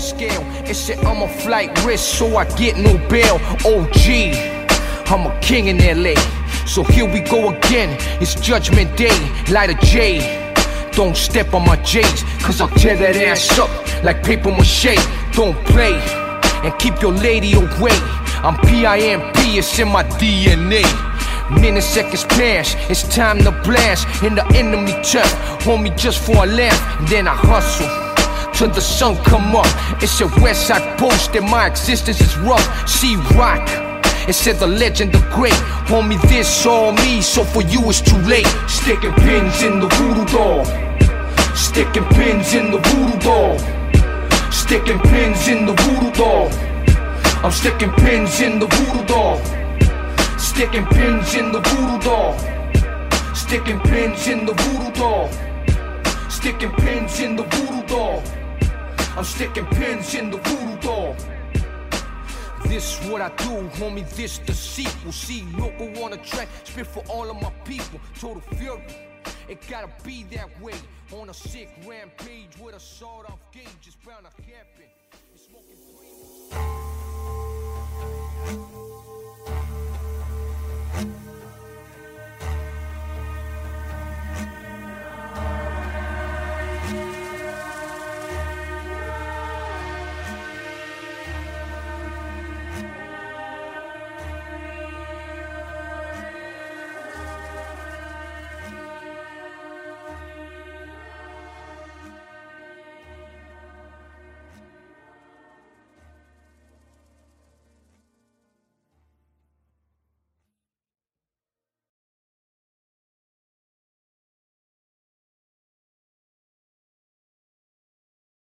sliding scale. It said I'm a flight risk, so I get no bail. OG, I'm a king in LA. So here we go again. It's Judgment Day, light a J. Don't step on my J's, cause I'll tear that ass up like paper mache. Don't play and keep your lady away. I'm PIMP, it's in my DNA. Minutes, seconds pass, it's time to blast in the enemy turf. Hold me just for a laugh, then I hustle till the sun come up. It's a west side post and my existence is rough. See rock. It said the legend of great. Homie, this all me, so for you it's too late. Sticking pins in the voodoo doll. Sticking pins in the voodoo doll. Sticking pins in the voodoo doll. I'm sticking pins in the voodoo doll. Sticking pins in the voodoo doll. Sticking pins in the voodoo doll. Sticking pins in the voodoo sticking pins in the voodoo doll. This what I do, homie. This the sequel. See, local on the track, spit for all of my people. Total fury. It gotta be that way. On a sick rampage with a sawed off gauge, it's bound to happen.